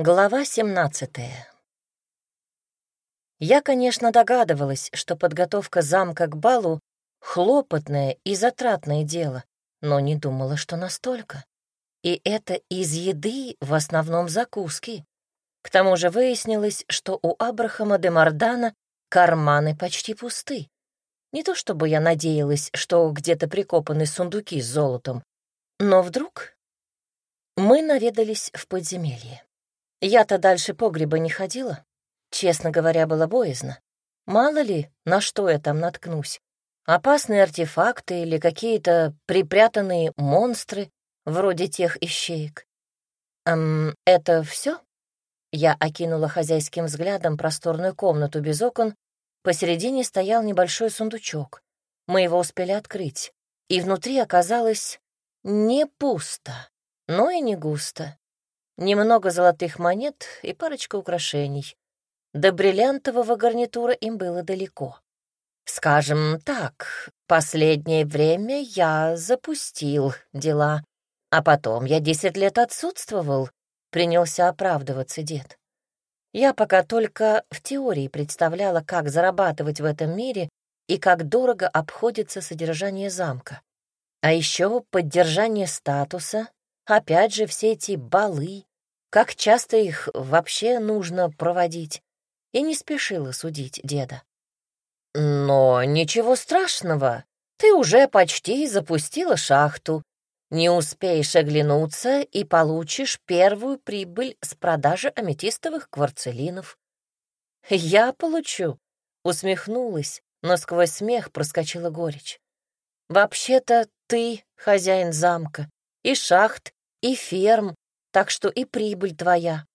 Глава 17 Я, конечно, догадывалась, что подготовка замка к балу — хлопотное и затратное дело, но не думала, что настолько. И это из еды, в основном закуски. К тому же выяснилось, что у Абрахама де Мардана карманы почти пусты. Не то чтобы я надеялась, что где-то прикопаны сундуки с золотом, но вдруг мы наведались в подземелье. Я-то дальше погреба не ходила. Честно говоря, было боязно. Мало ли, на что я там наткнусь. Опасные артефакты или какие-то припрятанные монстры, вроде тех ищеек. Эм, это все? Я окинула хозяйским взглядом просторную комнату без окон. Посередине стоял небольшой сундучок. Мы его успели открыть. И внутри оказалось не пусто, но и не густо немного золотых монет и парочка украшений. До бриллиантового гарнитура им было далеко. Скажем так, последнее время я запустил дела, а потом я десять лет отсутствовал, принялся оправдываться дед. Я пока только в теории представляла, как зарабатывать в этом мире и как дорого обходится содержание замка. А еще поддержание статуса, опять же все эти балы, как часто их вообще нужно проводить? И не спешила судить деда. Но ничего страшного, ты уже почти запустила шахту. Не успеешь оглянуться и получишь первую прибыль с продажи аметистовых кварцелинов. Я получу, усмехнулась, но сквозь смех проскочила горечь. Вообще-то ты хозяин замка, и шахт, и ферм, так что и прибыль твоя.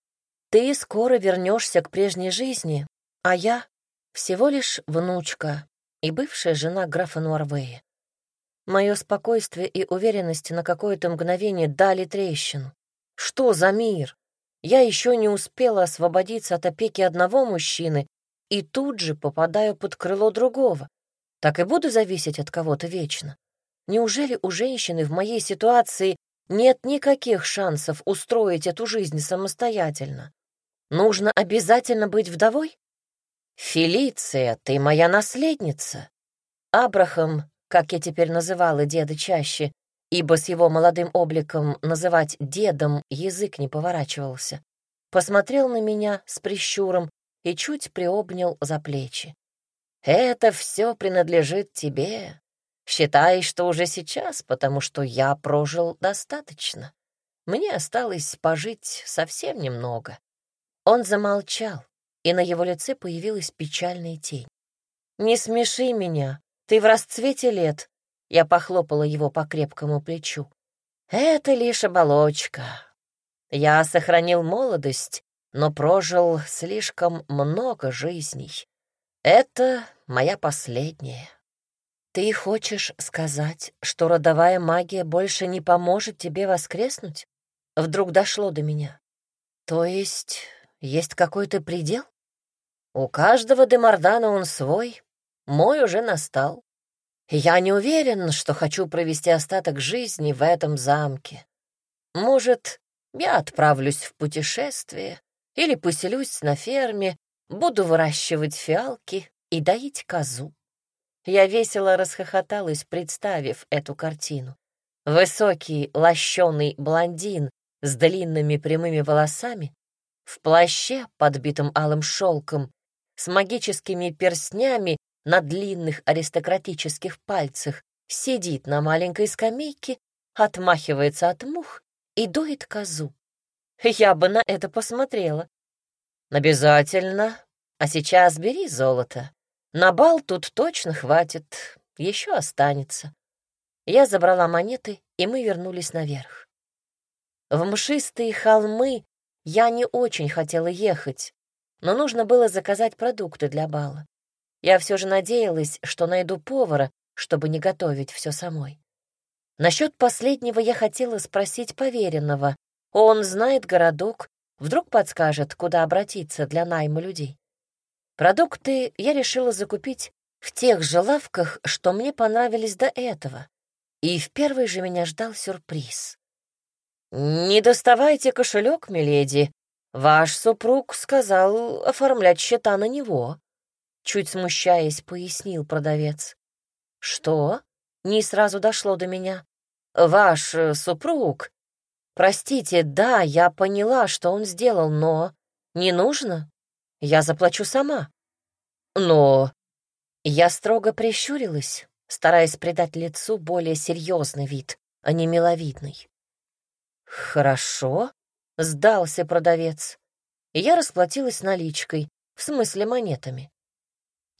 Ты скоро вернешься к прежней жизни, а я всего лишь внучка и бывшая жена графа Нуарвея. Мое спокойствие и уверенность на какое-то мгновение дали трещину. Что за мир? Я еще не успела освободиться от опеки одного мужчины и тут же попадаю под крыло другого. Так и буду зависеть от кого-то вечно. Неужели у женщины в моей ситуации нет никаких шансов устроить эту жизнь самостоятельно. Нужно обязательно быть вдовой? Фелиция, ты моя наследница. Абрахам, как я теперь называла деда чаще, ибо с его молодым обликом называть дедом язык не поворачивался, посмотрел на меня с прищуром и чуть приобнял за плечи. «Это все принадлежит тебе. Считай, что уже сейчас, потому что я прожил достаточно. Мне осталось пожить совсем немного. Он замолчал, и на его лице появилась печальная тень. «Не смеши меня, ты в расцвете лет», — я похлопала его по крепкому плечу. «Это лишь оболочка. Я сохранил молодость, но прожил слишком много жизней. Это моя последняя. «Ты хочешь сказать, что родовая магия больше не поможет тебе воскреснуть?» Вдруг дошло до меня. «То есть есть какой-то предел?» «У каждого Демардана он свой, мой уже настал. Я не уверен, что хочу провести остаток жизни в этом замке. Может, я отправлюсь в путешествие или поселюсь на ферме, буду выращивать фиалки и доить козу. Я весело расхохоталась, представив эту картину. Высокий, лощеный блондин с длинными прямыми волосами, в плаще, подбитом алым шелком, с магическими перстнями на длинных аристократических пальцах, сидит на маленькой скамейке, отмахивается от мух и дует козу. Я бы на это посмотрела. Обязательно. А сейчас бери золото. На бал тут точно хватит, еще останется. Я забрала монеты, и мы вернулись наверх. В мшистые холмы я не очень хотела ехать, но нужно было заказать продукты для бала. Я все же надеялась, что найду повара, чтобы не готовить все самой. Насчет последнего я хотела спросить поверенного. Он знает городок, вдруг подскажет, куда обратиться для найма людей. Продукты я решила закупить в тех же лавках, что мне понравились до этого. И в первый же меня ждал сюрприз. «Не доставайте кошелек, миледи. Ваш супруг сказал оформлять счета на него. Чуть смущаясь, пояснил продавец. Что? Не сразу дошло до меня. Ваш э, супруг? Простите, да, я поняла, что он сделал, но... Не нужно? Я заплачу сама. Но... Я строго прищурилась, стараясь придать лицу более серьезный вид, а не миловидный. «Хорошо», — сдался продавец. Я расплатилась наличкой, в смысле монетами.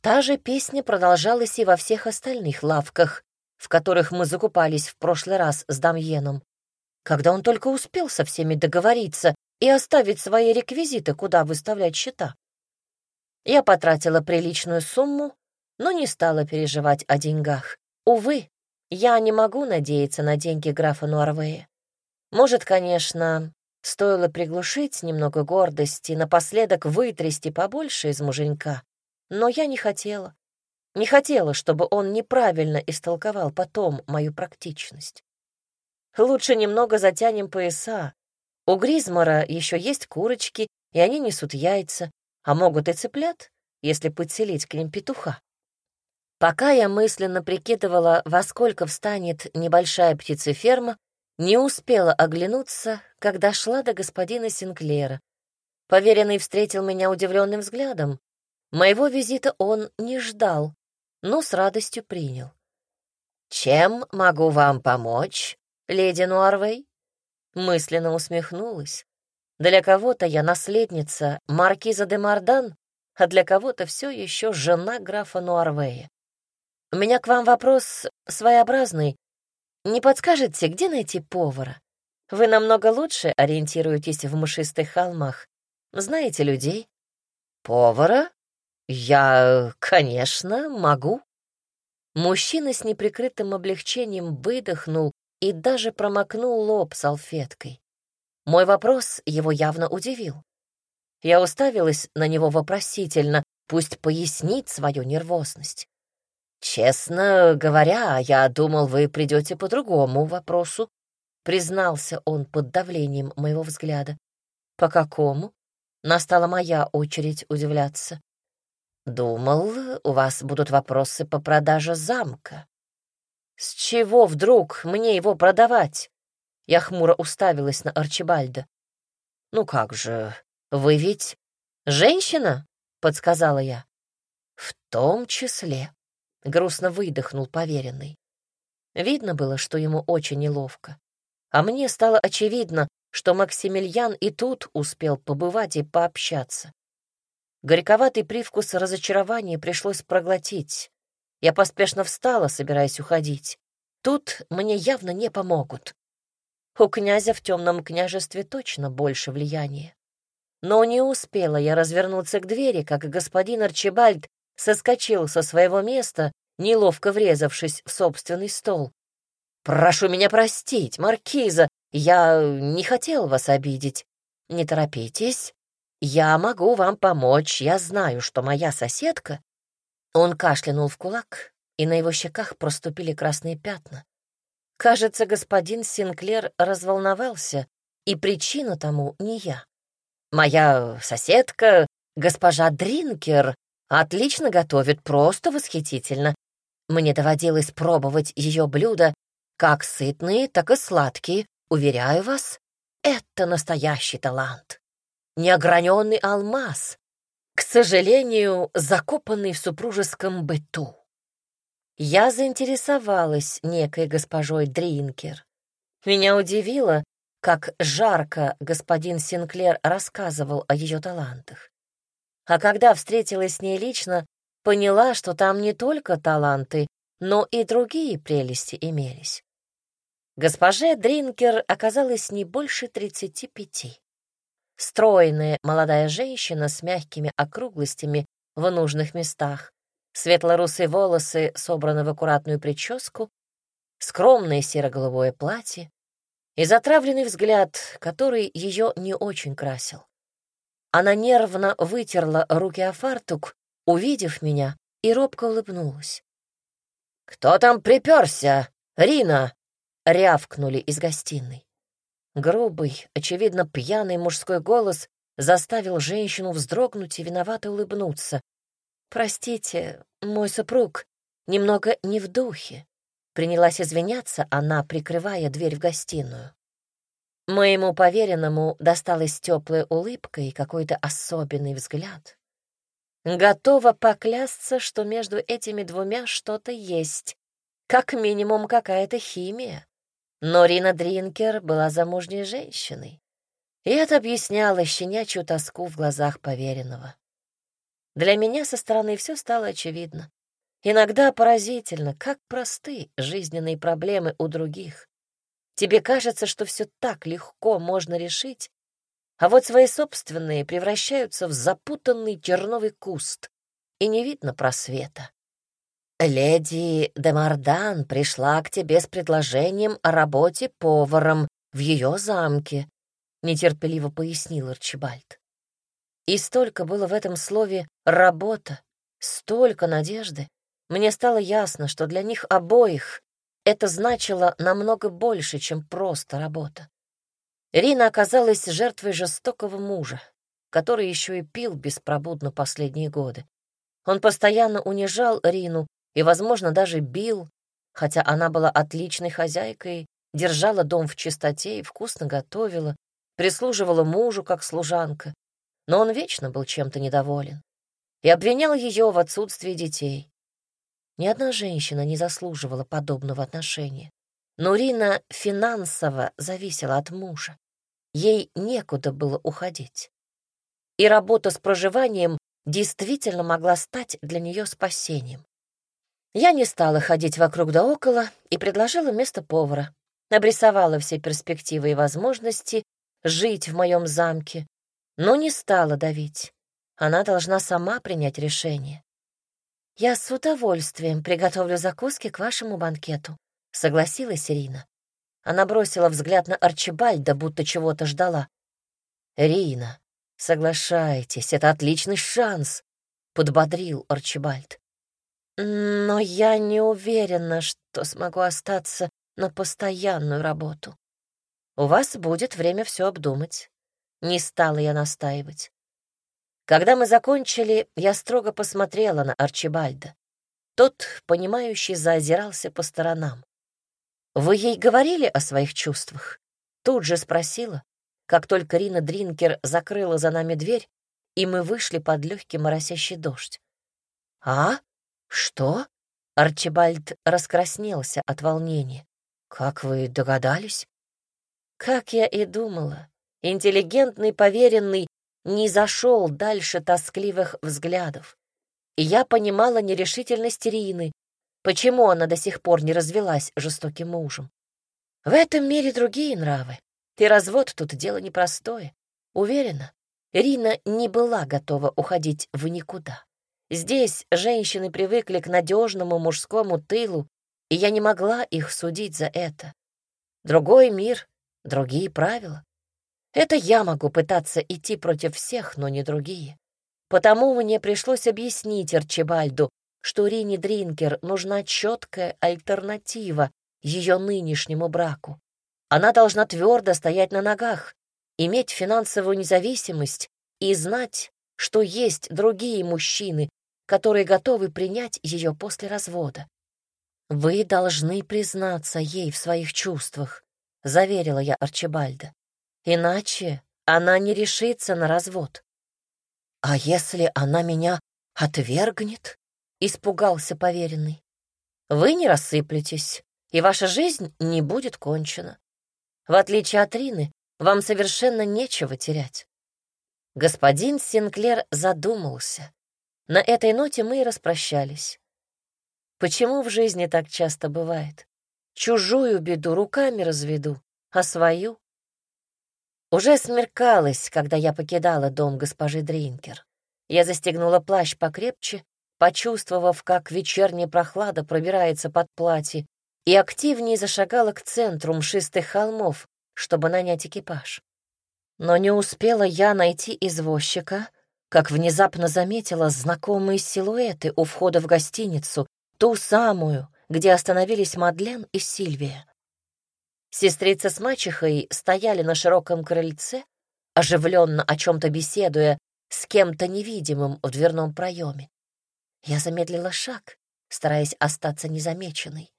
Та же песня продолжалась и во всех остальных лавках, в которых мы закупались в прошлый раз с Дамьеном, когда он только успел со всеми договориться и оставить свои реквизиты, куда выставлять счета. Я потратила приличную сумму, но не стала переживать о деньгах. Увы, я не могу надеяться на деньги графа Нуарвея. Может, конечно, стоило приглушить немного гордости, напоследок вытрясти побольше из муженька, но я не хотела. Не хотела, чтобы он неправильно истолковал потом мою практичность. Лучше немного затянем пояса. У Гризмара еще есть курочки, и они несут яйца, а могут и цыплят, если подселить к ним петуха. Пока я мысленно прикидывала, во сколько встанет небольшая птицеферма, не успела оглянуться, когда шла до господина Синклера. Поверенный встретил меня удивленным взглядом. Моего визита он не ждал, но с радостью принял. «Чем могу вам помочь, леди Нуарвей?» Мысленно усмехнулась. Для кого-то я наследница маркиза де Мардан, а для кого-то все еще жена графа Нуарвея. У меня к вам вопрос своеобразный. Не подскажете, где найти повара? Вы намного лучше ориентируетесь в мшистых холмах. Знаете людей? Повара? «Я, конечно, могу». Мужчина с неприкрытым облегчением выдохнул и даже промокнул лоб салфеткой. Мой вопрос его явно удивил. Я уставилась на него вопросительно, пусть пояснит свою нервозность. «Честно говоря, я думал, вы придете по другому вопросу», признался он под давлением моего взгляда. «По какому?» Настала моя очередь удивляться. «Думал, у вас будут вопросы по продаже замка». «С чего вдруг мне его продавать?» Я хмуро уставилась на Арчибальда. «Ну как же, вы ведь женщина?» — подсказала я. «В том числе», — грустно выдохнул поверенный. Видно было, что ему очень неловко. А мне стало очевидно, что Максимилиан и тут успел побывать и пообщаться. Горьковатый привкус разочарования пришлось проглотить. Я поспешно встала, собираясь уходить. Тут мне явно не помогут. У князя в темном княжестве точно больше влияния. Но не успела я развернуться к двери, как господин Арчибальд соскочил со своего места, неловко врезавшись в собственный стол. «Прошу меня простить, маркиза, я не хотел вас обидеть. Не торопитесь, «Я могу вам помочь, я знаю, что моя соседка...» Он кашлянул в кулак, и на его щеках проступили красные пятна. Кажется, господин Синклер разволновался, и причина тому не я. «Моя соседка, госпожа Дринкер, отлично готовит, просто восхитительно. Мне доводилось пробовать ее блюда, как сытные, так и сладкие, уверяю вас, это настоящий талант» неограненный алмаз, к сожалению, закопанный в супружеском быту. Я заинтересовалась некой госпожой Дринкер. Меня удивило, как жарко господин Синклер рассказывал о ее талантах. А когда встретилась с ней лично, поняла, что там не только таланты, но и другие прелести имелись. Госпоже Дринкер оказалось не больше тридцати пяти. Стройная молодая женщина с мягкими округлостями в нужных местах, светло-русые волосы собраны в аккуратную прическу, скромное серо-голубое платье и затравленный взгляд, который ее не очень красил. Она нервно вытерла руки о фартук, увидев меня, и робко улыбнулась. «Кто там приперся? Рина!» — рявкнули из гостиной. Грубый, очевидно, пьяный мужской голос заставил женщину вздрогнуть и виновато улыбнуться. «Простите, мой супруг немного не в духе», — принялась извиняться она, прикрывая дверь в гостиную. Моему поверенному досталась теплая улыбка и какой-то особенный взгляд. Готова поклясться, что между этими двумя что-то есть, как минимум какая-то химия. Но Рина Дринкер была замужней женщиной, и это объясняло щенячью тоску в глазах поверенного. Для меня со стороны все стало очевидно. Иногда поразительно, как просты жизненные проблемы у других. Тебе кажется, что все так легко можно решить, а вот свои собственные превращаются в запутанный терновый куст, и не видно просвета. «Леди Демардан пришла к тебе с предложением о работе поваром в ее замке», — нетерпеливо пояснил Арчибальд. И столько было в этом слове «работа», столько надежды. Мне стало ясно, что для них обоих это значило намного больше, чем просто работа. Рина оказалась жертвой жестокого мужа, который еще и пил беспробудно последние годы. Он постоянно унижал Рину и, возможно, даже бил, хотя она была отличной хозяйкой, держала дом в чистоте и вкусно готовила, прислуживала мужу как служанка, но он вечно был чем-то недоволен и обвинял ее в отсутствии детей. Ни одна женщина не заслуживала подобного отношения, но Рина финансово зависела от мужа. Ей некуда было уходить. И работа с проживанием действительно могла стать для нее спасением. Я не стала ходить вокруг да около и предложила место повара. Обрисовала все перспективы и возможности жить в моем замке, но не стала давить. Она должна сама принять решение. «Я с удовольствием приготовлю закуски к вашему банкету», — согласилась Ирина. Она бросила взгляд на Арчибальда, будто чего-то ждала. «Рина, соглашайтесь, это отличный шанс», — подбодрил Арчибальд. «Но я не уверена, что смогу остаться на постоянную работу. У вас будет время все обдумать». Не стала я настаивать. Когда мы закончили, я строго посмотрела на Арчибальда. Тот, понимающий, заозирался по сторонам. «Вы ей говорили о своих чувствах?» Тут же спросила, как только Рина Дринкер закрыла за нами дверь, и мы вышли под легкий моросящий дождь. «А? Что?» Арчибальд раскраснелся от волнения. «Как вы догадались?» «Как я и думала. Интеллигентный поверенный не зашел дальше тоскливых взглядов. И я понимала нерешительность Рины, Почему она до сих пор не развелась жестоким мужем? В этом мире другие нравы. И развод тут дело непростое. Уверена, Рина не была готова уходить в никуда. Здесь женщины привыкли к надежному мужскому тылу, и я не могла их судить за это. Другой мир, другие правила. Это я могу пытаться идти против всех, но не другие. Потому мне пришлось объяснить Арчибальду, что Рине Дринкер нужна четкая альтернатива ее нынешнему браку. Она должна твердо стоять на ногах, иметь финансовую независимость и знать, что есть другие мужчины, которые готовы принять ее после развода. «Вы должны признаться ей в своих чувствах», — заверила я Арчибальда. «Иначе она не решится на развод». «А если она меня отвергнет?» испугался поверенный. Вы не рассыплетесь, и ваша жизнь не будет кончена. В отличие от Рины, вам совершенно нечего терять. Господин Синклер задумался. На этой ноте мы и распрощались. Почему в жизни так часто бывает? Чужую беду руками разведу, а свою? Уже смеркалось, когда я покидала дом госпожи Дринкер. Я застегнула плащ покрепче почувствовав, как вечерняя прохлада пробирается под платье, и активнее зашагала к центру мшистых холмов, чтобы нанять экипаж. Но не успела я найти извозчика, как внезапно заметила знакомые силуэты у входа в гостиницу, ту самую, где остановились Мадлен и Сильвия. Сестрица с мачехой стояли на широком крыльце, оживленно о чем-то беседуя с кем-то невидимым в дверном проеме. Я замедлила шаг, стараясь остаться незамеченной.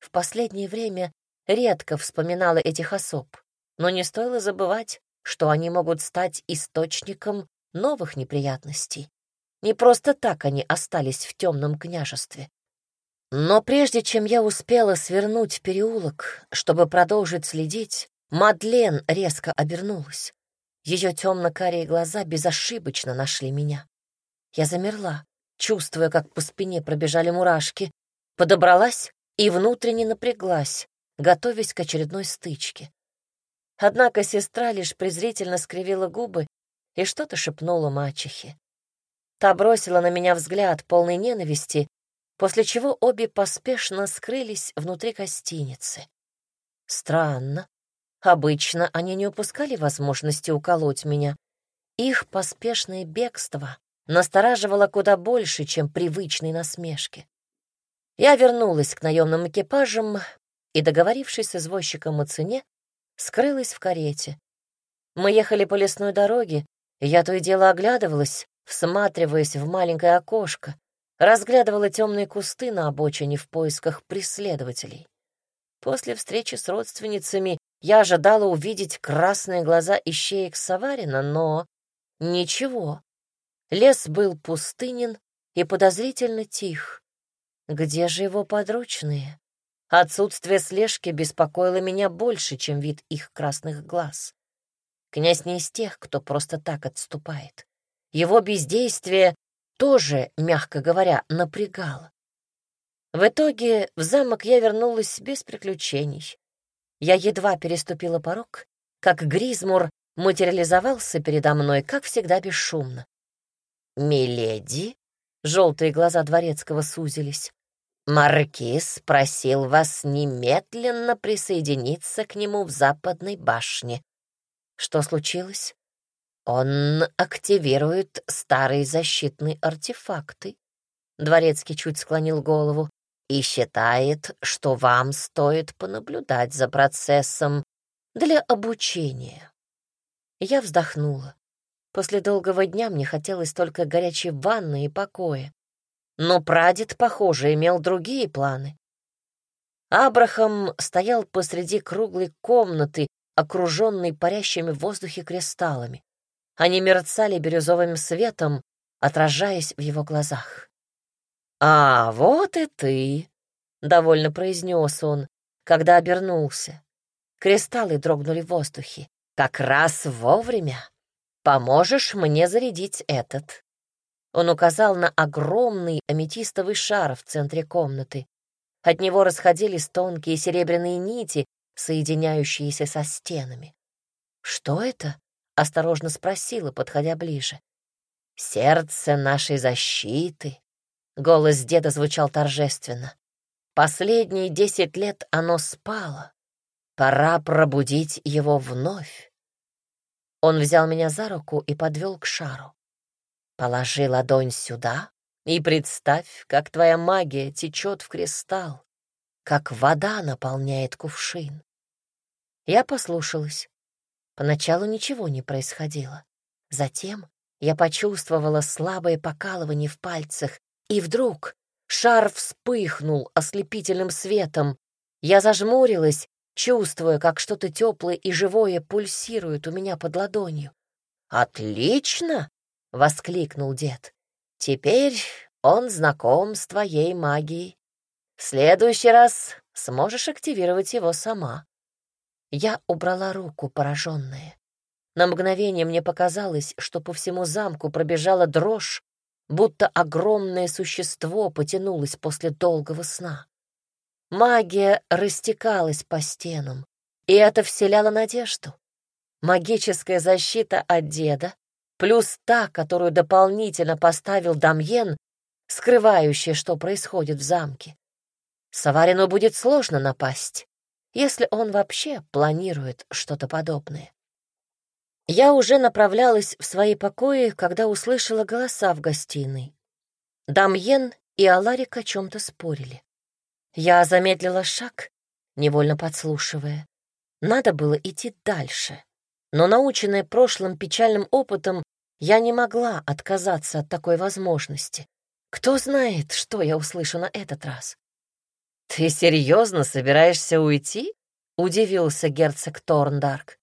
В последнее время редко вспоминала этих особ, но не стоило забывать, что они могут стать источником новых неприятностей. Не просто так они остались в темном княжестве. Но прежде чем я успела свернуть в переулок, чтобы продолжить следить, Мадлен резко обернулась. Ее темно-карие глаза безошибочно нашли меня. Я замерла, чувствуя, как по спине пробежали мурашки, подобралась и внутренне напряглась, готовясь к очередной стычке. Однако сестра лишь презрительно скривила губы и что-то шепнула мачехе. Та бросила на меня взгляд полный ненависти, после чего обе поспешно скрылись внутри гостиницы. Странно. Обычно они не упускали возможности уколоть меня. Их поспешное бегство настораживало куда больше, чем привычные насмешки. Я вернулась к наемным экипажам и, договорившись с извозчиком о цене, скрылась в карете. Мы ехали по лесной дороге, и я то и дело оглядывалась, всматриваясь в маленькое окошко, разглядывала темные кусты на обочине в поисках преследователей. После встречи с родственницами я ожидала увидеть красные глаза ищеек Саварина, но ничего. Лес был пустынен и подозрительно тих. Где же его подручные? Отсутствие слежки беспокоило меня больше, чем вид их красных глаз. Князь не из тех, кто просто так отступает. Его бездействие тоже, мягко говоря, напрягало. В итоге в замок я вернулась без приключений. Я едва переступила порог, как Гризмур материализовался передо мной, как всегда, бесшумно. «Миледи?» — желтые глаза дворецкого сузились. «Маркиз просил вас немедленно присоединиться к нему в западной башне. Что случилось?» Он активирует старые защитные артефакты. Дворецкий чуть склонил голову и считает, что вам стоит понаблюдать за процессом для обучения. Я вздохнула. После долгого дня мне хотелось только горячей ванны и покоя. Но прадед, похоже, имел другие планы. Абрахам стоял посреди круглой комнаты, окруженной парящими в воздухе кристаллами. Они мерцали бирюзовым светом, отражаясь в его глазах. «А, вот и ты!» — довольно произнес он, когда обернулся. Кристаллы дрогнули в воздухе. «Как раз вовремя. Поможешь мне зарядить этот?» Он указал на огромный аметистовый шар в центре комнаты. От него расходились тонкие серебряные нити, соединяющиеся со стенами. «Что это?» — осторожно спросила, подходя ближе. «Сердце нашей защиты!» — голос деда звучал торжественно. «Последние десять лет оно спало. Пора пробудить его вновь». Он взял меня за руку и подвел к шару. «Положи ладонь сюда и представь, как твоя магия течет в кристалл, как вода наполняет кувшин». Я послушалась. Поначалу ничего не происходило. Затем я почувствовала слабое покалывание в пальцах, и вдруг шар вспыхнул ослепительным светом. Я зажмурилась, чувствуя, как что-то теплое и живое пульсирует у меня под ладонью. «Отлично!» — воскликнул дед. «Теперь он знаком с твоей магией. В следующий раз сможешь активировать его сама». Я убрала руку, пораженная. На мгновение мне показалось, что по всему замку пробежала дрожь, будто огромное существо потянулось после долгого сна. Магия растекалась по стенам, и это вселяло надежду. Магическая защита от деда, плюс та, которую дополнительно поставил Дамьен, скрывающая, что происходит в замке. Саварину будет сложно напасть если он вообще планирует что-то подобное. Я уже направлялась в свои покои, когда услышала голоса в гостиной. Дамьен и Аларик о чем-то спорили. Я замедлила шаг, невольно подслушивая. Надо было идти дальше. Но, наученная прошлым печальным опытом, я не могла отказаться от такой возможности. Кто знает, что я услышу на этот раз. «Ты серьезно собираешься уйти?» — удивился герцог Торндарк.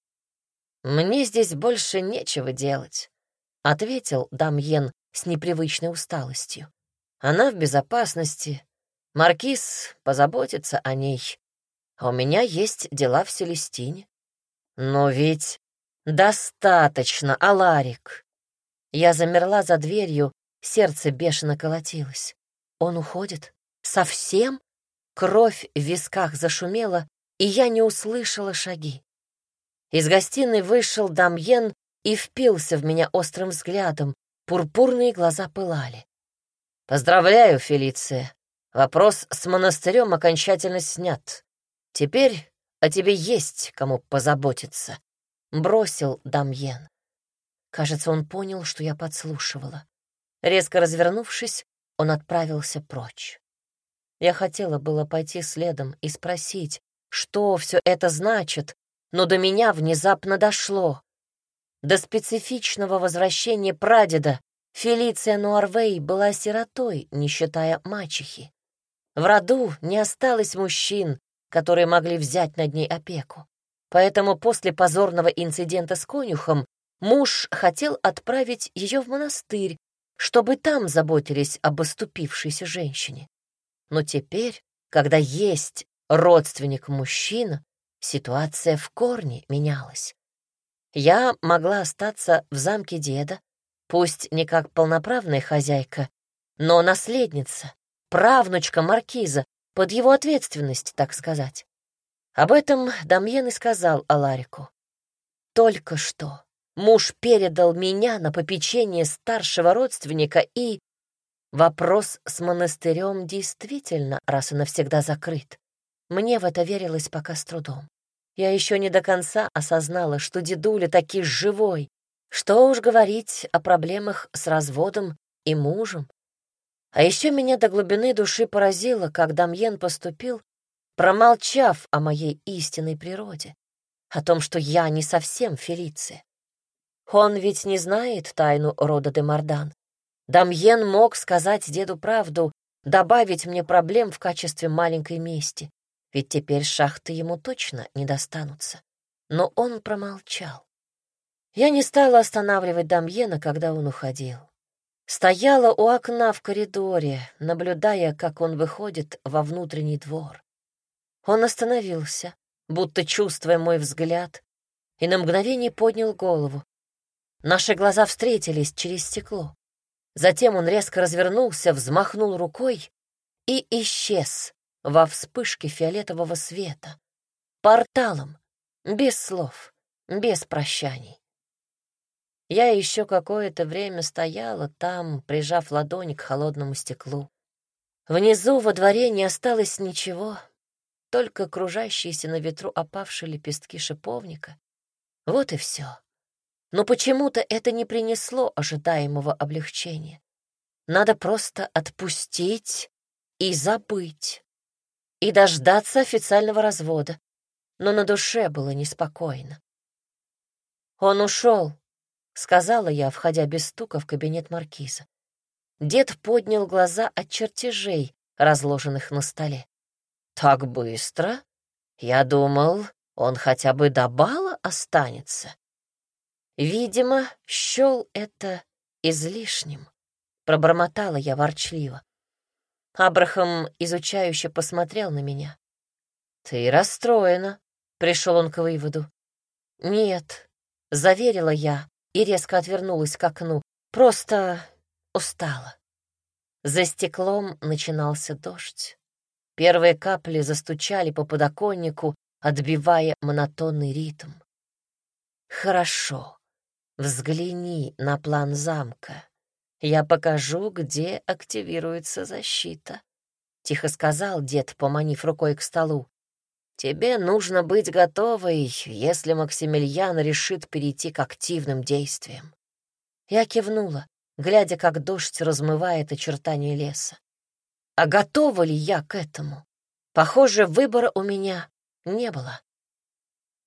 «Мне здесь больше нечего делать», — ответил Дамьен с непривычной усталостью. «Она в безопасности. Маркиз позаботится о ней. А у меня есть дела в Селестине. Но ведь достаточно, Аларик». Я замерла за дверью, сердце бешено колотилось. Он уходит? Совсем? Кровь в висках зашумела, и я не услышала шаги. Из гостиной вышел Дамьен и впился в меня острым взглядом. Пурпурные глаза пылали. «Поздравляю, Фелиция. Вопрос с монастырем окончательно снят. Теперь о тебе есть кому позаботиться», — бросил Дамьен. Кажется, он понял, что я подслушивала. Резко развернувшись, он отправился прочь. Я хотела было пойти следом и спросить, что все это значит, но до меня внезапно дошло. До специфичного возвращения прадеда Фелиция Нуарвей была сиротой, не считая мачехи. В роду не осталось мужчин, которые могли взять над ней опеку. Поэтому после позорного инцидента с конюхом муж хотел отправить ее в монастырь, чтобы там заботились об оступившейся женщине. Но теперь, когда есть родственник мужчина, ситуация в корне менялась. Я могла остаться в замке деда, пусть не как полноправная хозяйка, но наследница, правнучка маркиза, под его ответственность, так сказать. Об этом Дамьен и сказал Аларику. Только что муж передал меня на попечение старшего родственника и Вопрос с монастырем действительно раз и навсегда закрыт. Мне в это верилось пока с трудом. Я еще не до конца осознала, что дедуля таки живой. Что уж говорить о проблемах с разводом и мужем. А еще меня до глубины души поразило, как Дамьен поступил, промолчав о моей истинной природе, о том, что я не совсем Фелиция. Он ведь не знает тайну рода де Мардан. Дамьен мог сказать деду правду, добавить мне проблем в качестве маленькой мести, ведь теперь шахты ему точно не достанутся. Но он промолчал. Я не стала останавливать Дамьена, когда он уходил. Стояла у окна в коридоре, наблюдая, как он выходит во внутренний двор. Он остановился, будто чувствуя мой взгляд, и на мгновение поднял голову. Наши глаза встретились через стекло. Затем он резко развернулся, взмахнул рукой и исчез во вспышке фиолетового света. Порталом, без слов, без прощаний. Я еще какое-то время стояла там, прижав ладонь к холодному стеклу. Внизу во дворе не осталось ничего, только кружащиеся на ветру опавшие лепестки шиповника. Вот и все. Но почему-то это не принесло ожидаемого облегчения. Надо просто отпустить и забыть. И дождаться официального развода. Но на душе было неспокойно. «Он ушел», — сказала я, входя без стука в кабинет маркиза. Дед поднял глаза от чертежей, разложенных на столе. «Так быстро? Я думал, он хотя бы до бала останется». Видимо, счел это излишним. Пробормотала я ворчливо. Абрахам изучающе посмотрел на меня. «Ты расстроена», — пришел он к выводу. «Нет», — заверила я и резко отвернулась к окну. «Просто устала». За стеклом начинался дождь. Первые капли застучали по подоконнику, отбивая монотонный ритм. «Хорошо», Взгляни на план замка. Я покажу, где активируется защита. Тихо сказал дед, поманив рукой к столу. Тебе нужно быть готовой, если Максимилиан решит перейти к активным действиям. Я кивнула, глядя, как дождь размывает очертания леса. А готова ли я к этому? Похоже, выбора у меня не было.